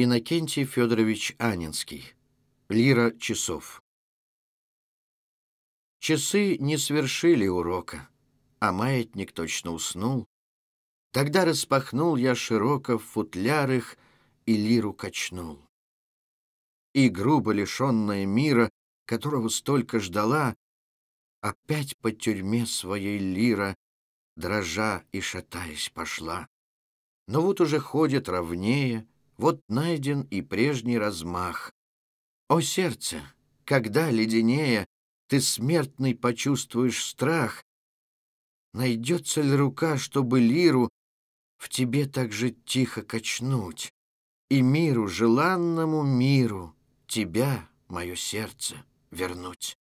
Иннокентий Федорович Анинский. Лира часов. Часы не свершили урока, а маятник точно уснул. Тогда распахнул я широко в футлярах и лиру качнул. И грубо лишенная мира, которого столько ждала, опять по тюрьме своей лира, дрожа и шатаясь, пошла. Но вот уже ходит ровнее, вот найден и прежний размах. О сердце, когда леденее ты смертный почувствуешь страх, найдется ли рука, чтобы лиру в тебе так же тихо качнуть, и миру, желанному миру, тебя, мое сердце, вернуть?